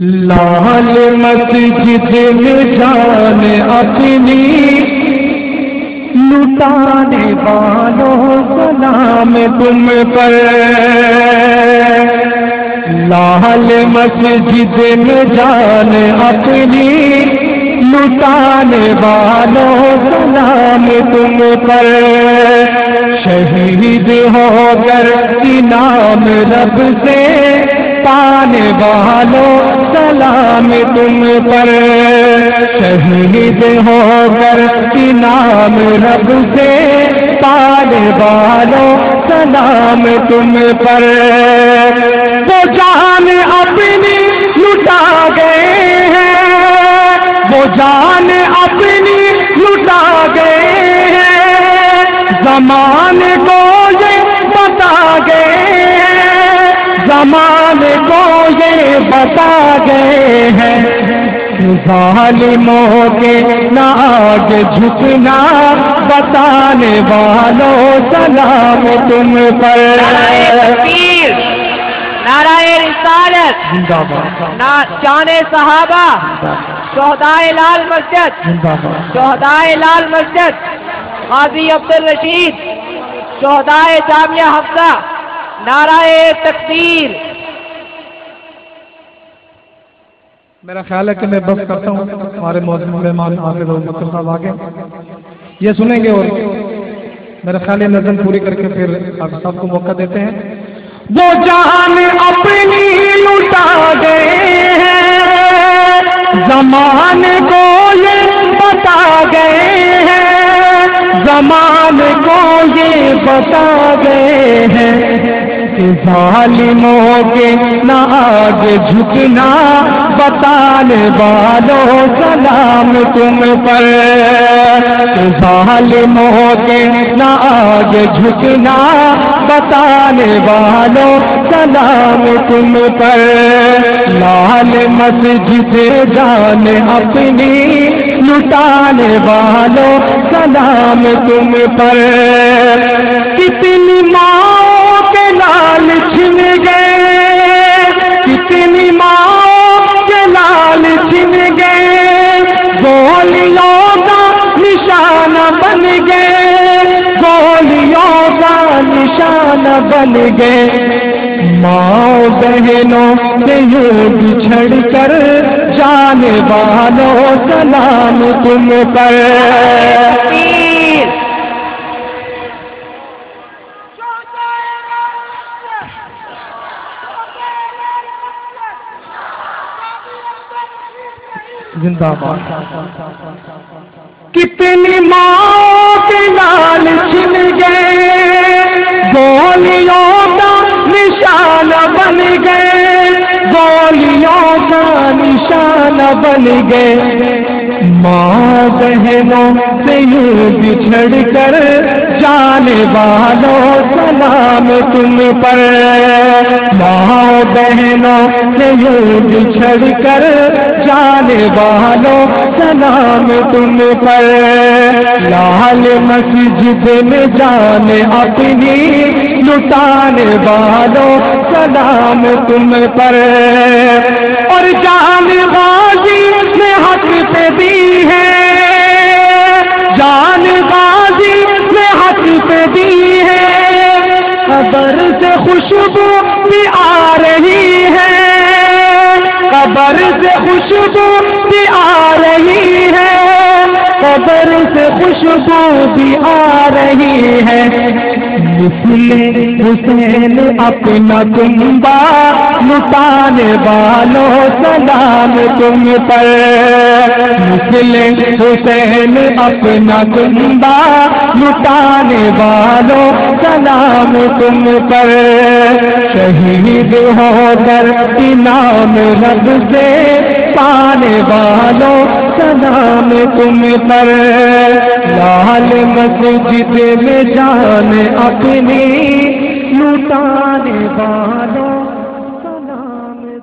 لال مسجد میں جان اپنی، لٹانے والوں سلام تم پر۔ لال مسجد میں جان اپنی، لٹانے والوں سلام تم پر۔ شہید ہو کر انعام رب سے پانے والوں سلام تم پر۔ شہید ہو کر انعام رب سے پانے والوں سلام تم پر۔ وہ جان اپنی لٹا گئے ہیں۔ وہ جان اپنی لٹا گئے ہیں۔ زمان کو زمان کو یہ بتا گئے ہیں۔ ظالموں کے ناگ جھکنا بتانے والوں سلام تم پر۔ نعرہ رسالت جان صحابہ شہدائے لال مسجد شہدائے لال مسجد قاضی عبد الرشید شہدائے جامعہ حفصہ نعرہ تکبیر۔ میرا خیال ہے کہ میں بس کرتا ہوں، ہمارے موجود مہمان حافظ اور صاحب آگے۔ یہ سنیں گے اور میرا خیال ہے نظم پوری کر کے پھر آپ سب کو موقع دیتے ہیں۔ وہ جان اپنی لٹا گئے ہیں، زمان کو یہ بتا گئے ہیں، زمان کو یہ بتا گئے ہیں۔ ظالموں کے نہ آگے جھکنا، بتانے والوں سلام تم پر۔ ظالموں کے نہ آگے جھکنا، بتانے والوں سلام تم پر۔ لال مسجد جان اپنی، لٹانے والوں سلام تم پر۔ کتنی ماں چھن گئے۔ کتنی ماں کے لال چھن گئے۔ گولیوں کا نشان بن گئے۔ گولیوں کا نشان بن گئے۔ ماں بہنوں سے یوں بچھڑ کر جانے والوں سلام تم پر۔ زندہ باد۔ کتنی ماں کے لال چھن گئے، گولیوں کا نشان بن گئے، گولیوں کا نشان بن گئے۔ ماں بہنوں سے بچھڑ کر جانے والوں سلام تم پر۔ ماں بہنوں سے بچھڑ کر جانے والوں سلام تم پر۔ لال مسجد میں جانے اپنی لٹانے والوں سلام تم پر۔ اور جان غازی نے حق پہ دی ہے۔ جان غازی نے حق پہ دی ہے۔ قبر سے خوشبو بھی آ رہی ہے۔ قبر سے خوشبو بھی آ رہی ہے قبر سے خوشبو بھی آ رہی ہے۔ مسلم حسین اپنا تمبا لٹانے والوں سلام تم پر۔ مسلم حسین اپنا تمبا لٹانے والوں سلام تم پر۔ شہید ہو کر انعام رب سے، پانے والوں سلام تم پر۔ لال مسجد میں جان اپنی لٹانے والوں